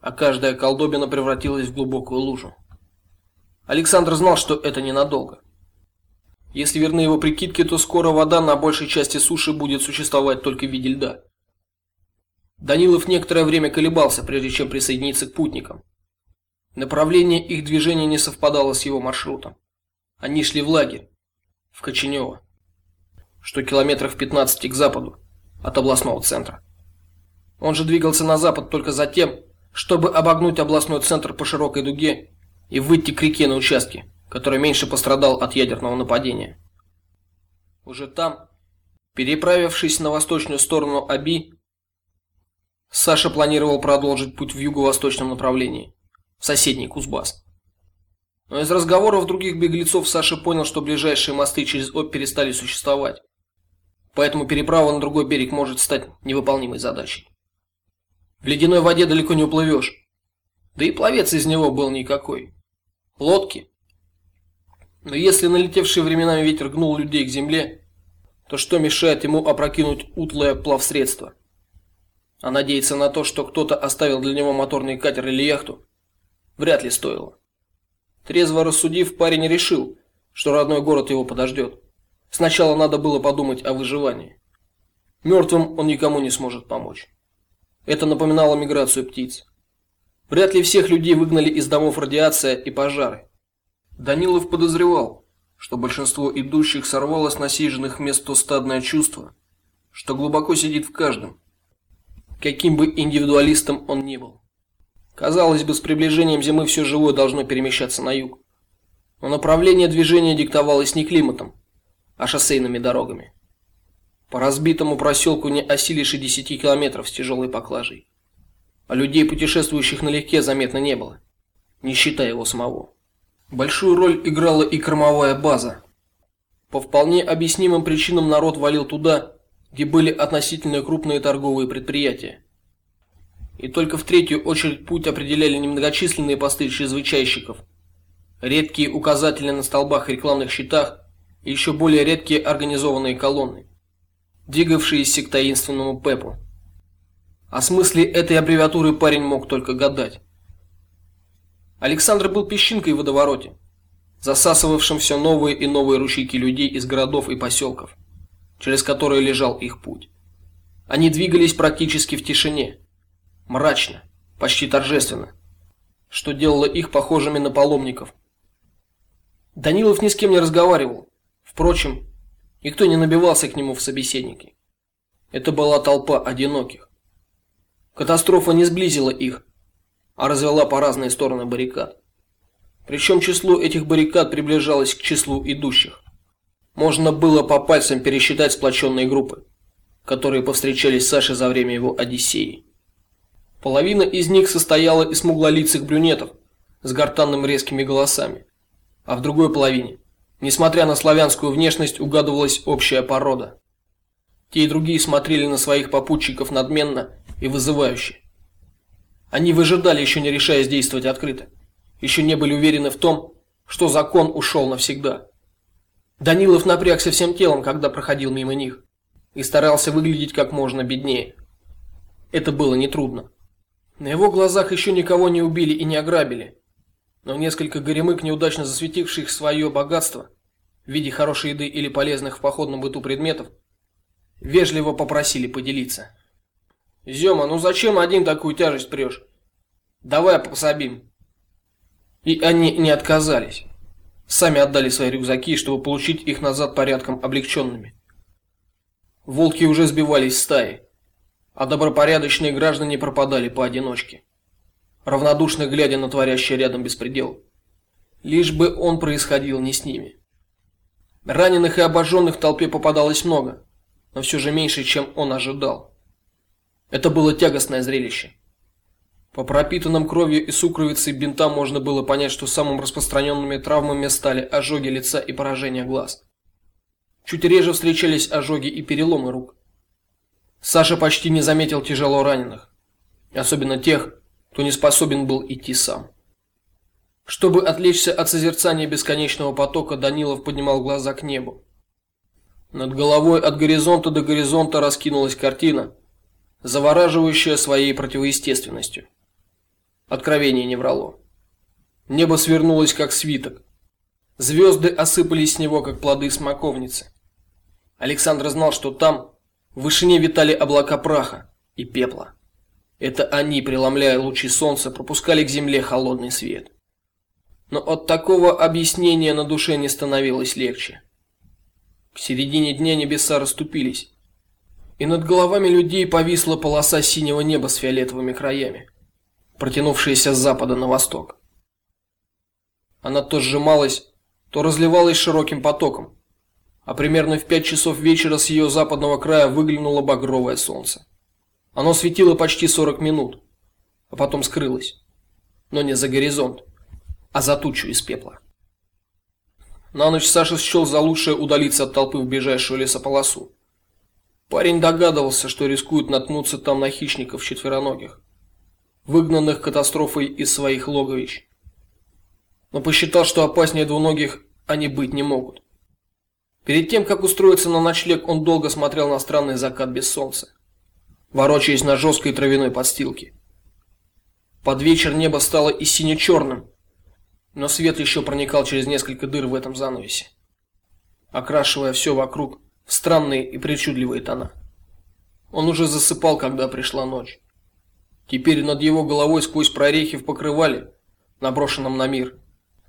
а каждая колдобина превратилась в глубокую лужу. Александр знал, что это ненадолго. Если верны его прикидки, то скоро вода на большей части суши будет существовать только в виде льда. Данилов некоторое время колебался, прежде чем присоединиться к путникам. Направление их движения не совпадало с его маршрутом. Они шли в лагерь, в Коченево, что километров 15 к западу от областного центра. Он же двигался на запад только за тем, чтобы обогнуть областной центр по широкой дуге и выйти к реке на участке, который меньше пострадал от ядерного нападения. Уже там, переправившись на восточную сторону Аби, Саша планировал продолжить путь в юго-восточном направлении, в соседний Кузбасс. Но из разговоров других беглецов Саша понял, что ближайшие мосты через Обь перестали существовать. Поэтому переправа на другой берег может стать невыполнимой задачей. В ледяной воде далеко не уплывешь. Да и пловец из него был никакой. Лодки. Но если налетевший временами ветер гнул людей к земле, то что мешает ему опрокинуть утлое плавсредство? А надеяться на то, что кто-то оставил для него моторный катер или яхту, вряд ли стоило. Трезво рассудив, парень решил, что родной город его подождет. Сначала надо было подумать о выживании. Мертвым он никому не сможет помочь. Это напоминало миграцию птиц. Вряд ли всех людей выгнали из домов радиация и пожары. Данилов подозревал, что большинство идущих сорвало с насиженных мест то стадное чувство, что глубоко сидит в каждом, каким бы индивидуалистом он ни был. Казалось бы, с приближением зимы все живое должно перемещаться на юг. Но направление движения диктовалось не климатом, а шоссейными дорогами. По разбитому проселку не осилишь и 10 километров с тяжелой поклажей. А людей, путешествующих налегке, заметно не было, не считая его самого. Большую роль играла и кормовая база. По вполне объяснимым причинам народ валил туда, где были относительно крупные торговые предприятия. И только в третью очередь путь определяли немногочисленные посты чрезвычайщиков, редкие указатели на столбах и рекламных щитах и еще более редкие организованные колонны, двигавшиеся к таинственному Пепу. О смысле этой аббревиатуры парень мог только гадать. Александр был песчинкой в водовороте, засасывавшим все новые и новые ручейки людей из городов и поселков через которые лежал их путь. Они двигались практически в тишине, мрачно, почти торжественно, что делало их похожими на паломников. Данилов ни с кем не разговаривал. Впрочем, никто не набивался к нему в собеседники. Это была толпа одиноких. Катастрофа не сблизила их, а развела по разные стороны баррикад. Причем число этих баррикад приближалось к числу идущих. Можно было по пальцам пересчитать сплоченные группы, которые повстречались Саше за время его Одиссеи. Половина из них состояла из смуглолицых брюнетов с гортанными резкими голосами, а в другой половине, несмотря на славянскую внешность, угадывалась общая порода. Те и другие смотрели на своих попутчиков надменно и вызывающе. Они выжидали, еще не решаясь действовать открыто. Еще не были уверены в том, что закон ушел навсегда. Данилов напрягся всем телом, когда проходил мимо них, и старался выглядеть как можно беднее. Это было не трудно. На его глазах еще никого не убили и не ограбили, но несколько горемык, неудачно засветивших свое богатство в виде хорошей еды или полезных в походном быту предметов, вежливо попросили поделиться. Зёма, ну зачем один такую тяжесть прешь? Давай пособим. И они не отказались сами отдали свои рюкзаки, чтобы получить их назад порядком облегченными. Волки уже сбивались в стаи, а добропорядочные граждане пропадали поодиночке, равнодушно глядя на творящий рядом беспредел. Лишь бы он происходил не с ними. Раненых и обожженных в толпе попадалось много, но все же меньше, чем он ожидал. Это было тягостное зрелище. По пропитанным кровью и сукровицей бинтам можно было понять, что самым распространенными травмами стали ожоги лица и поражение глаз. Чуть реже встречались ожоги и переломы рук. Саша почти не заметил тяжело раненых, особенно тех, кто не способен был идти сам. Чтобы отвлечься от созерцания бесконечного потока, Данилов поднимал глаза к небу. Над головой от горизонта до горизонта раскинулась картина, завораживающая своей противоестественностью. Откровение не врало. Небо свернулось как свиток. Звезды осыпались с него как плоды смоковницы. Александр знал, что там в вышине витали облака праха и пепла. Это они, преломляя лучи солнца, пропускали к земле холодный свет. Но от такого объяснения на душе не становилось легче. К середине дня небеса расступились, и над головами людей повисла полоса синего неба с фиолетовыми краями, протянувшаяся с запада на восток. Она то сжималась, то разливалась широким потоком, а примерно в пять часов вечера с ее западного края выглянуло багровое солнце. Оно светило почти 40 минут, а потом скрылось, но не за горизонт, а за тучу из пепла. На ночь Саша счел за лучшее удалиться от толпы в ближайшую лесополосу. Парень догадывался, что рискует наткнуться там на хищников четвероногих, выгнанных катастрофой из своих логовищ. Но посчитал, что опаснее двуногих они быть не могут. Перед тем, как устроиться на ночлег, он долго смотрел на странный закат без солнца, ворочаясь на жесткой травяной подстилке. Под вечер небо стало и сине-черным, но свет еще проникал через несколько дыр в этом занавесе, окрашивая все вокруг в странные и причудливые тона. Он уже засыпал, когда пришла ночь. Теперь над его головой сквозь прорехи в покрывале, наброшенном на мир,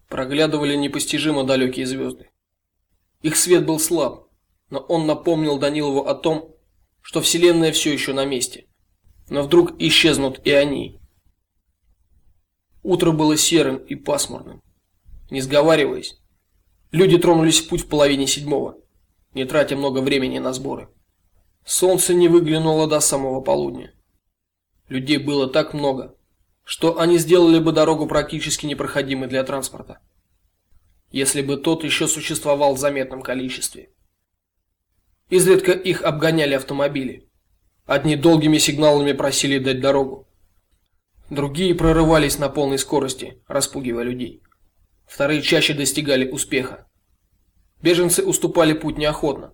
проглядывали непостижимо далекие звезды. Их свет был слаб, но он напомнил Данилову о том, что вселенная все еще на месте. Но вдруг исчезнут и они. Утро было серым и пасмурным. Не сговариваясь, люди тронулись в путь в половине седьмого, не тратя много времени на сборы. Солнце не выглянуло до самого полудня. Людей было так много, что они сделали бы дорогу практически непроходимой для транспорта, если бы тот еще существовал в заметном количестве. Изредка их обгоняли автомобили. Одни долгими сигналами просили дать дорогу, Другие прорывались на полной скорости, распугивая людей. Вторые чаще достигали успеха. Беженцы уступали путь неохотно.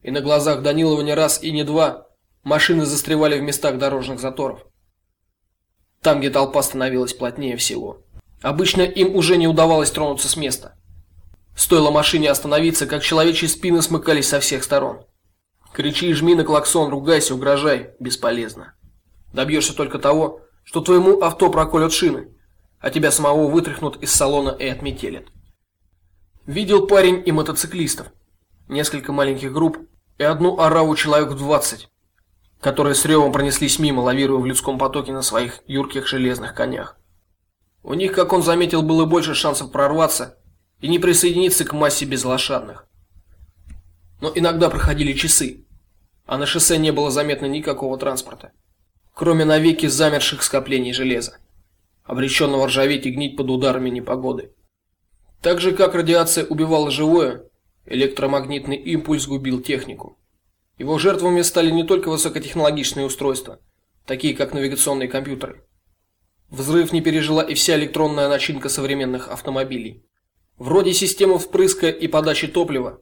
И на глазах Данилова не раз и не два машины застревали в местах дорожных заторов. Там, где толпа становилась плотнее всего. Обычно им уже не удавалось тронуться с места. Стоило машине остановиться, как человечьи спины смыкались со всех сторон. Кричи и жми на клаксон, ругайся, угрожай, бесполезно. Добьешься только того, что твоему авто проколют шины, а тебя самого вытряхнут из салона и отметелят. Видел парень и мотоциклистов, несколько маленьких групп и одну ораву человек в двадцать, которые с ревом пронеслись мимо, лавируя в людском потоке на своих юрких железных конях. У них, как он заметил, было больше шансов прорваться и не присоединиться к массе безлошадных. Но иногда проходили часы, а на шоссе не было заметно никакого транспорта кроме навеки замерших скоплений железа, обреченного ржаветь и гнить под ударами непогоды. Так же как радиация убивала живое, электромагнитный импульс губил технику. Его жертвами стали не только высокотехнологичные устройства, такие как навигационные компьютеры. Взрыв не пережила и вся электронная начинка современных автомобилей. Вроде системы впрыска и подачи топлива,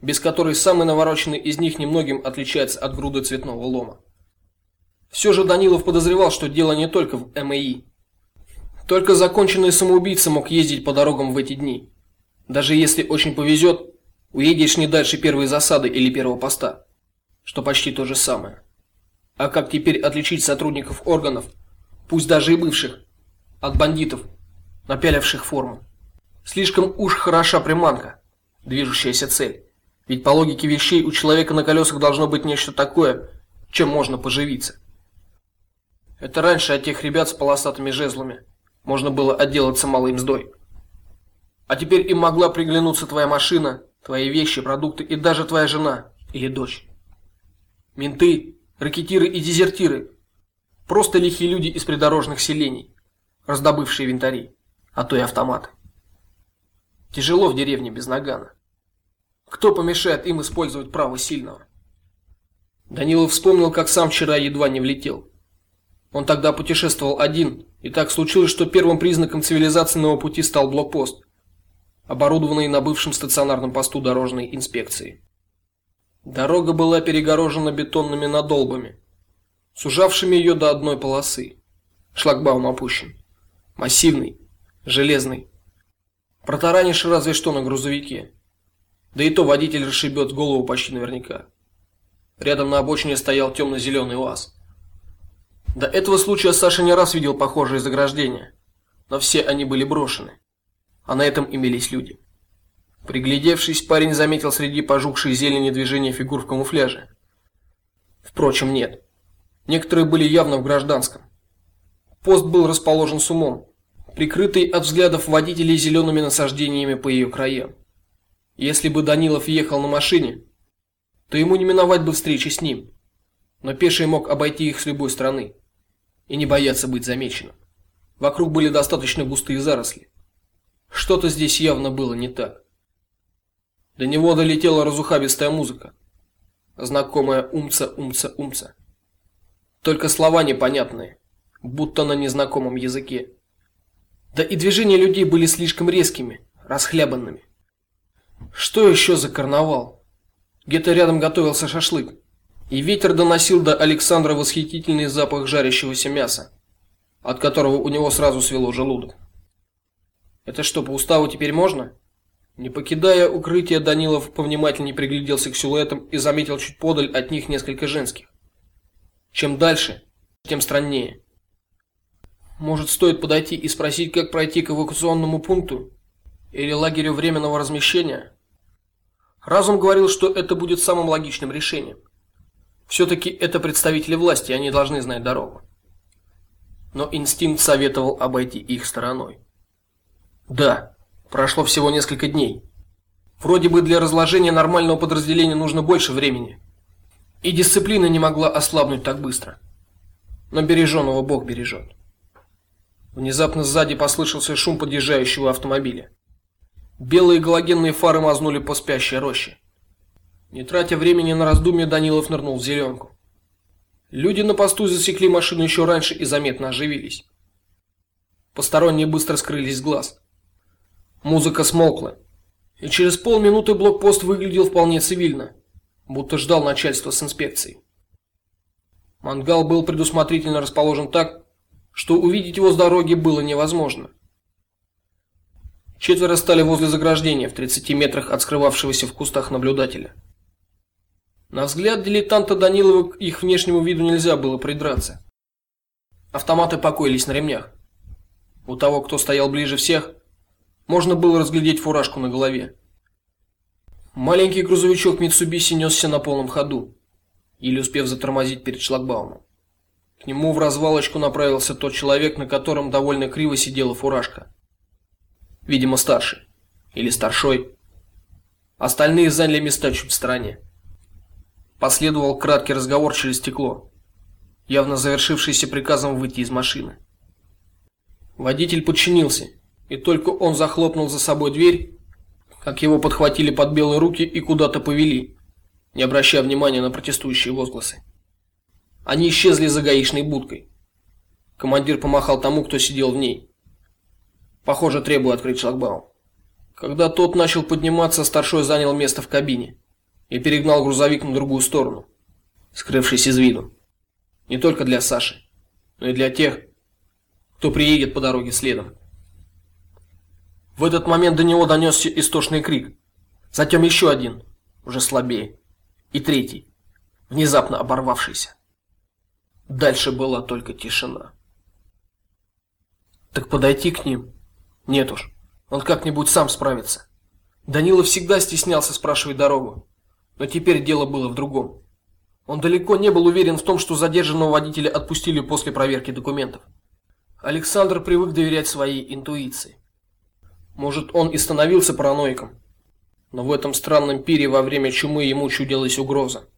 без которой самый навороченный из них немногим отличается от груды цветного лома. Все же Данилов подозревал, что дело не только в МАИ. Только законченный самоубийца мог ездить по дорогам в эти дни. Даже если очень повезет, уедешь не дальше первой засады или первого поста, что почти то же самое. А как теперь отличить сотрудников органов, пусть даже и бывших, от бандитов, напяливших форму? Слишком уж хороша приманка, движущаяся цель. Ведь по логике вещей у человека на колесах должно быть нечто такое, чем можно поживиться. Это раньше от тех ребят с полосатыми жезлами можно было отделаться малой мздой. А теперь им могла приглянуться твоя машина, твои вещи, продукты и даже твоя жена или дочь. Менты, ракетиры и дезертиры просто лихие люди из придорожных селений, раздобывшие винтари, а то и автоматы. Тяжело в деревне без нагана. Кто помешает им использовать право сильного? Данилов вспомнил, как сам вчера едва не влетел. Он тогда путешествовал один, и так случилось, что первым признаком цивилизации на его пути стал блокпост, оборудованный на бывшем стационарном посту дорожной инспекции. Дорога была перегорожена бетонными надолбами, сужавшими ее до одной полосы. Шлагбаум опущен. Массивный, железный. Протаранишь разве что на грузовике. Да и то водитель расшибет голову почти наверняка. Рядом на обочине стоял темно зеленый УАЗ. До этого случая Саша не раз видел похожие заграждения, но все они были брошены, а на этом имелись люди. Приглядевшись, парень заметил среди пожухшей зелени движения фигур в камуфляже. Впрочем, нет. Некоторые были явно в гражданском. Пост был расположен с умом, прикрытый от взглядов водителей зелеными насаждениями по ее краям. Если бы Данилов ехал на машине, то ему не миновать бы встречи с ним. Но пеший мог обойти их с любой стороны и не бояться быть замеченным. Вокруг были достаточно густые заросли. Что-то здесь явно было не так. До него долетела разухабистая музыка, знакомая умца умца умца. Только слова непонятные, будто на незнакомом языке. Да и движения людей были слишком резкими, расхлябанными. Что еще за карнавал? Где-то рядом готовился шашлык, и ветер доносил до Александра восхитительный запах жарящегося мяса, от которого у него сразу свело желудок. Это что, по уставу теперь можно? Не покидая укрытия, Данилов повнимательнее пригляделся к силуэтам и заметил чуть подаль от них несколько женских. Чем дальше, тем страннее. Может, стоит подойти и спросить, как пройти к эвакуационному пункту или лагерю временного размещения? Разум говорил, что это будет самым логичным решением. Все таки это представители власти, они должны знать дорогу. Но инстинкт советовал обойти их стороной. Да, прошло всего несколько дней. Вроде бы для разложения нормального подразделения нужно больше времени. И дисциплина не могла ослабнуть так быстро. Но береженого Бог бережет. Внезапно сзади послышался шум подъезжающего автомобиля. Белые галогенные фары мазнули по спящей роще. Не тратя времени на раздумья, Данилов нырнул в зеленку. Люди на посту засекли машину еще раньше и заметно оживились. Посторонние быстро скрылись с глаз. Музыка смолкла, и через полминуты блокпост выглядел вполне цивильно, будто ждал начальства с инспекцией. Мангал был предусмотрительно расположен так, что увидеть его с дороги было невозможно. Четверо стали возле заграждения в 30 метрах от скрывавшегося в кустах наблюдателя. На взгляд дилетанта Данилова к их внешнему виду нельзя было придраться. Автоматы покоились на ремнях. У того, кто стоял ближе всех, можно было разглядеть фуражку на голове. Маленький грузовичок Mitsubishi несся на полном ходу, еле успев затормозить перед шлагбаумом. К нему в развалочку направился тот человек, на котором довольно криво сидела фуражка. Видимо, старший или старшой. Остальные заняли места чуть в стороне. Последовал краткий разговор через стекло, явно завершившийся приказом выйти из машины. Водитель подчинился, и только он захлопнул за собой дверь, как его подхватили под белые руки и куда-то повели, не обращая внимания на протестующие возгласы. Они исчезли за гаишной будкой. Командир помахал тому, кто сидел в ней. Похоже, требуя открыть шлагбаум. Когда тот начал подниматься, старшой занял место в кабине и перегнал грузовик на другую сторону, скрывшись из виду. Не только для Саши, но и для тех, кто приедет по дороге следом. В этот момент до него донесся истошный крик. Затем еще один, уже слабее, и третий, внезапно оборвавшийся. Дальше была только тишина. Так подойти к ним? Нет уж. Он как-нибудь сам справится. Данила всегда стеснялся спрашивать дорогу, но теперь дело было в другом. Он далеко не был уверен в том, что задержанного водителя отпустили после проверки документов. Александр привык доверять своей интуиции. Может, он и становился параноиком, но в этом странном пире во время чумы ему чудилась угроза.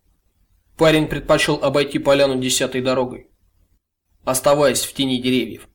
Парень предпочел обойти поляну десятой дорогой, оставаясь в тени деревьев.